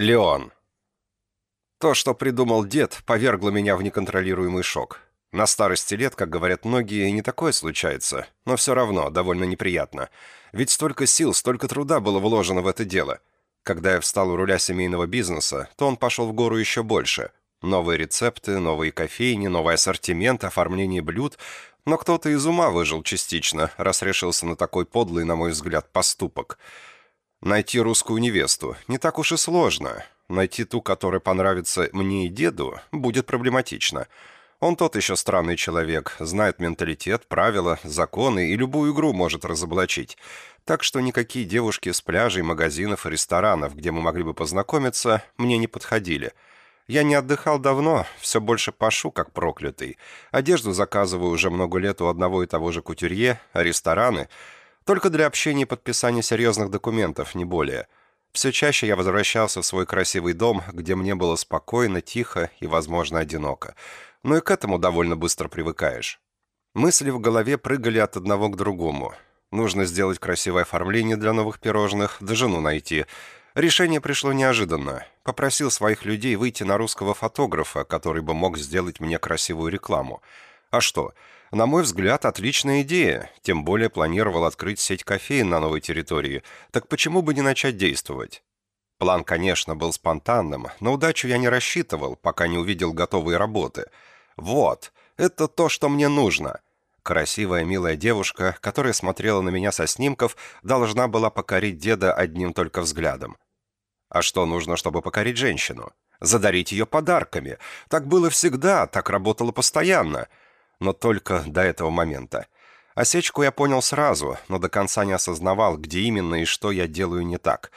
Леон. То, что придумал дед, повергло меня в неконтролируемый шок. На старости лет, как говорят многие, не такое случается, но все равно довольно неприятно. Ведь столько сил, столько труда было вложено в это дело. Когда я встал у руля семейного бизнеса, то он пошел в гору еще больше. Новые рецепты, новые кофейни, новый ассортимент, оформление блюд. Но кто-то из ума выжил частично, раз решился на такой подлый, на мой взгляд, поступок – Найти русскую невесту не так уж и сложно. Найти ту, которая понравится мне и деду, будет проблематично. Он тот еще странный человек, знает менталитет, правила, законы и любую игру может разоблачить. Так что никакие девушки с пляжей, магазинов и ресторанов, где мы могли бы познакомиться, мне не подходили. Я не отдыхал давно, все больше пашу, как проклятый. Одежду заказываю уже много лет у одного и того же кутюрье, а рестораны — только для общения и подписания серьезных документов, не более. Все чаще я возвращался в свой красивый дом, где мне было спокойно, тихо и, возможно, одиноко. Но и к этому довольно быстро привыкаешь. Мысли в голове прыгали от одного к другому. Нужно сделать красивое оформление для новых пирожных, да жену найти. Решение пришло неожиданно. Попросил своих людей выйти на русского фотографа, который бы мог сделать мне красивую рекламу. А что? На мой взгляд, отличная идея, тем более планировал открыть сеть кофеин на новой территории, так почему бы не начать действовать? План, конечно, был спонтанным, но удачу я не рассчитывал, пока не увидел готовые работы. Вот, это то, что мне нужно. Красивая, милая девушка, которая смотрела на меня со снимков, должна была покорить деда одним только взглядом. А что нужно, чтобы покорить женщину? Задарить ее подарками. Так было всегда, так работало постоянно — но только до этого момента. Осечку я понял сразу, но до конца не осознавал, где именно и что я делаю не так.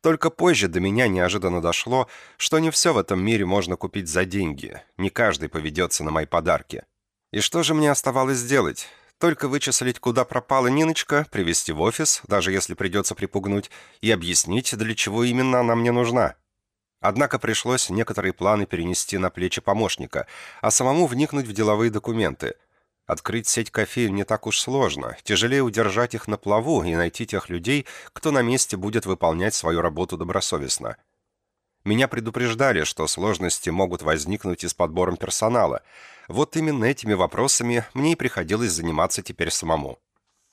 Только позже до меня неожиданно дошло, что не все в этом мире можно купить за деньги. Не каждый поведется на мои подарки. И что же мне оставалось сделать? Только вычислить, куда пропала Ниночка, привести в офис, даже если придется припугнуть, и объяснить, для чего именно она мне нужна. Однако пришлось некоторые планы перенести на плечи помощника, а самому вникнуть в деловые документы. Открыть сеть кофеин не так уж сложно, тяжелее удержать их на плаву и найти тех людей, кто на месте будет выполнять свою работу добросовестно. Меня предупреждали, что сложности могут возникнуть и с подбором персонала. Вот именно этими вопросами мне и приходилось заниматься теперь самому.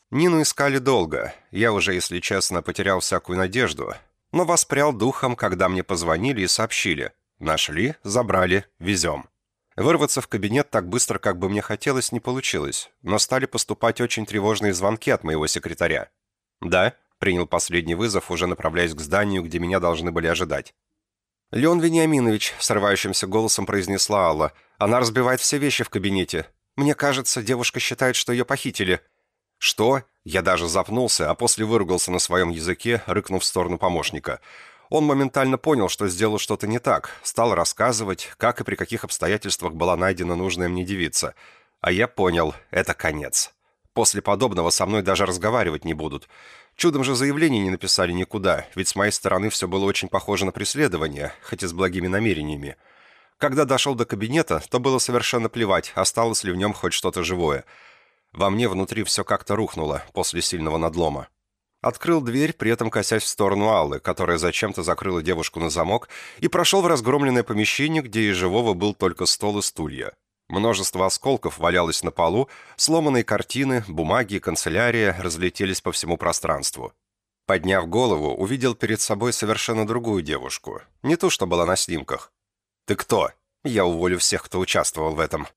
Нину искали долго. Я уже, если честно, потерял всякую надежду но воспрял духом, когда мне позвонили и сообщили. Нашли, забрали, везем. Вырваться в кабинет так быстро, как бы мне хотелось, не получилось, но стали поступать очень тревожные звонки от моего секретаря. «Да», — принял последний вызов, уже направляясь к зданию, где меня должны были ожидать. «Леон Вениаминович», — срывающимся голосом произнесла Алла, — «она разбивает все вещи в кабинете. Мне кажется, девушка считает, что ее похитили». «Что?» Я даже запнулся, а после выругался на своем языке, рыкнув в сторону помощника. Он моментально понял, что сделал что-то не так, стал рассказывать, как и при каких обстоятельствах была найдена нужная мне девица. А я понял, это конец. После подобного со мной даже разговаривать не будут. Чудом же заявление не написали никуда, ведь с моей стороны все было очень похоже на преследование, хоть и с благими намерениями. Когда дошел до кабинета, то было совершенно плевать, осталось ли в нем хоть что-то живое – во мне внутри все как-то рухнуло после сильного надлома. Открыл дверь, при этом косясь в сторону Аллы, которая зачем-то закрыла девушку на замок, и прошел в разгромленное помещение, где из живого был только стол и стулья. Множество осколков валялось на полу, сломанные картины, бумаги канцелярия разлетелись по всему пространству. Подняв голову, увидел перед собой совершенно другую девушку. Не ту, что была на снимках. «Ты кто?» Я уволю всех, кто участвовал в этом.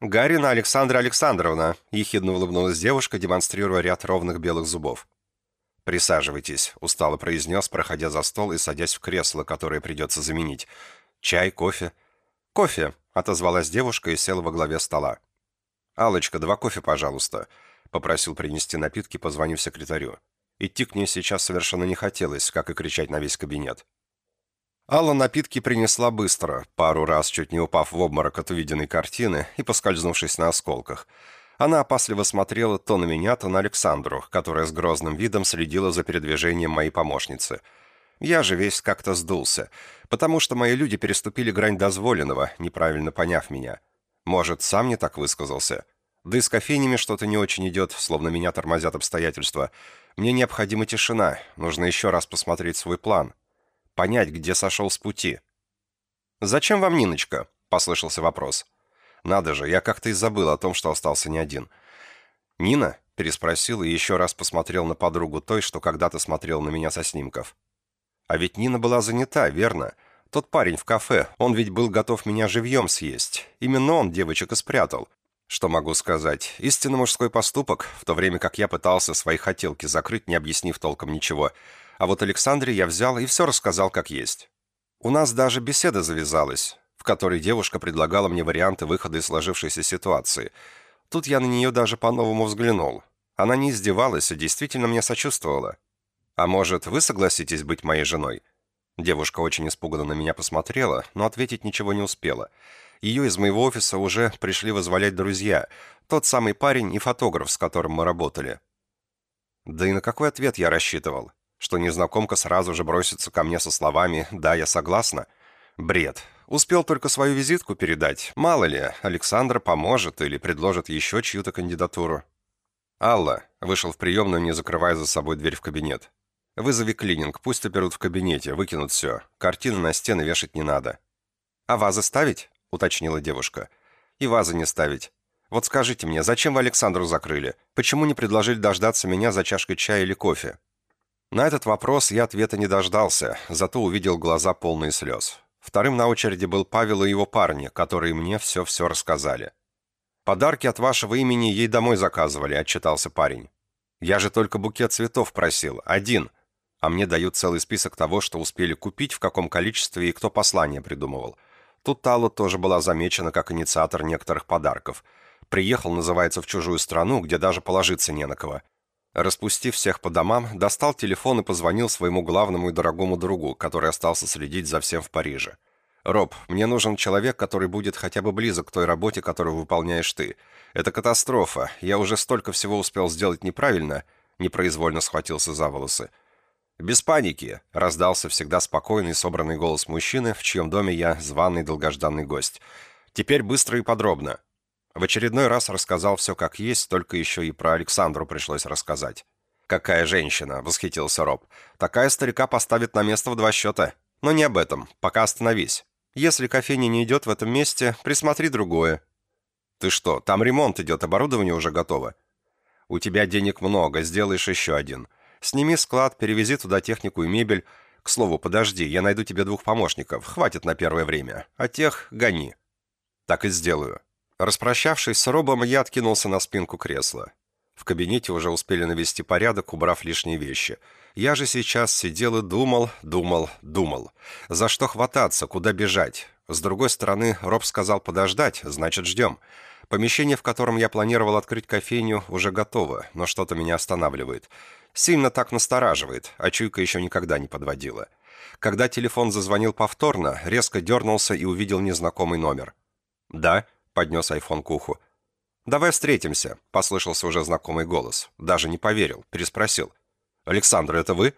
«Гарина Александра Александровна», — ехидно улыбнулась девушка, демонстрируя ряд ровных белых зубов. «Присаживайтесь», — устало произнес, проходя за стол и садясь в кресло, которое придется заменить. «Чай, кофе?» «Кофе», — отозвалась девушка и села во главе стола. алочка два кофе, пожалуйста», — попросил принести напитки, позвонив секретарю. Идти к ней сейчас совершенно не хотелось, как и кричать на весь кабинет. Алла напитки принесла быстро, пару раз чуть не упав в обморок от увиденной картины и поскользнувшись на осколках. Она опасливо смотрела то на меня, то на Александру, которая с грозным видом следила за передвижением моей помощницы. Я же весь как-то сдулся, потому что мои люди переступили грань дозволенного, неправильно поняв меня. Может, сам не так высказался? Да и с кофейнями что-то не очень идет, словно меня тормозят обстоятельства. Мне необходима тишина, нужно еще раз посмотреть свой план. Понять, где сошел с пути. «Зачем вам Ниночка?» — послышался вопрос. «Надо же, я как-то и забыл о том, что остался не один». «Нина?» — переспросил и еще раз посмотрел на подругу той, что когда-то смотрел на меня со снимков. «А ведь Нина была занята, верно? Тот парень в кафе, он ведь был готов меня живьем съесть. Именно он девочек и спрятал. Что могу сказать? Истинно мужской поступок, в то время как я пытался свои хотелки закрыть, не объяснив толком ничего. А вот Александре я взял и все рассказал как есть. У нас даже беседа завязалась, в которой девушка предлагала мне варианты выхода из сложившейся ситуации. Тут я на нее даже по-новому взглянул. Она не издевалась, а действительно мне сочувствовала. «А может, вы согласитесь быть моей женой?» Девушка очень испуганно на меня посмотрела, но ответить ничего не успела. Ее из моего офиса уже пришли вызволять друзья, тот самый парень и фотограф, с которым мы работали. Да и на какой ответ я рассчитывал? Что незнакомка сразу же бросится ко мне со словами «да, я согласна»? Бред. Успел только свою визитку передать. Мало ли, Александра поможет или предложит еще чью-то кандидатуру. «Алла», — вышел в приемную, не закрывая за собой дверь в кабинет. «Вызови клининг, пусть оперут в кабинете, выкинут все. Картины на стены вешать не надо». «А вазы ставить?» — уточнила девушка. «И вазы не ставить. Вот скажите мне, зачем вы Александру закрыли? Почему не предложили дождаться меня за чашкой чая или кофе?» На этот вопрос я ответа не дождался, зато увидел глаза полные слез. Вторым на очереди был Павел и его парни, которые мне все-все рассказали. «Подарки от вашего имени ей домой заказывали», — отчитался парень. «Я же только букет цветов просил. Один. А мне дают целый список того, что успели купить, в каком количестве и кто послание придумывал. Тут Талла тоже была замечена как инициатор некоторых подарков. Приехал, называется, в чужую страну, где даже положиться не на кого. Распустив всех по домам, достал телефон и позвонил своему главному и дорогому другу, который остался следить за всем в Париже. «Роб, мне нужен человек, который будет хотя бы близок к той работе, которую выполняешь ты. Это катастрофа. Я уже столько всего успел сделать неправильно», непроизвольно схватился за волосы. «Без паники!» — раздался всегда спокойный, собранный голос мужчины, в чьем доме я званый долгожданный гость. «Теперь быстро и подробно». В очередной раз рассказал все как есть, только еще и про Александру пришлось рассказать. «Какая женщина!» — восхитился Роб. «Такая старика поставит на место в два счета. Но не об этом. Пока остановись. Если кофейня не идет в этом месте, присмотри другое». «Ты что, там ремонт идет, оборудование уже готово?» «У тебя денег много, сделаешь еще один. Сними склад, перевези туда технику и мебель. К слову, подожди, я найду тебе двух помощников. Хватит на первое время. А тех гони. Так и сделаю. Распрощавшись с Робом, я откинулся на спинку кресла. В кабинете уже успели навести порядок, убрав лишние вещи. Я же сейчас сидел и думал, думал, думал. За что хвататься, куда бежать? С другой стороны, Роб сказал подождать, значит ждем. Помещение, в котором я планировал открыть кофейню, уже готово, но что-то меня останавливает. Сильно так настораживает, а чуйка еще никогда не подводила. Когда телефон зазвонил повторно, резко дернулся и увидел незнакомый номер. «Да», — поднес айфон к уху. «Давай встретимся», — послышался уже знакомый голос. Даже не поверил, переспросил. «Александр, это вы?»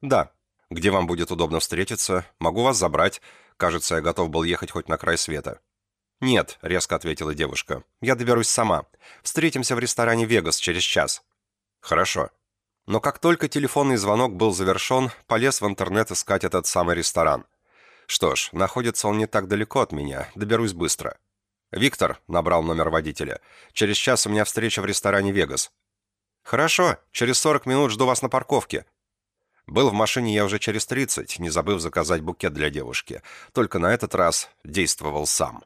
«Да». «Где вам будет удобно встретиться? Могу вас забрать. Кажется, я готов был ехать хоть на край света». «Нет», — резко ответила девушка. «Я доберусь сама. Встретимся в ресторане «Вегас» через час». «Хорошо». Но как только телефонный звонок был завершен, полез в интернет искать этот самый ресторан. Что ж, находится он не так далеко от меня, доберусь быстро. «Виктор», — набрал номер водителя, — «через час у меня встреча в ресторане «Вегас». «Хорошо, через 40 минут жду вас на парковке». Был в машине я уже через 30, не забыв заказать букет для девушки. Только на этот раз действовал сам.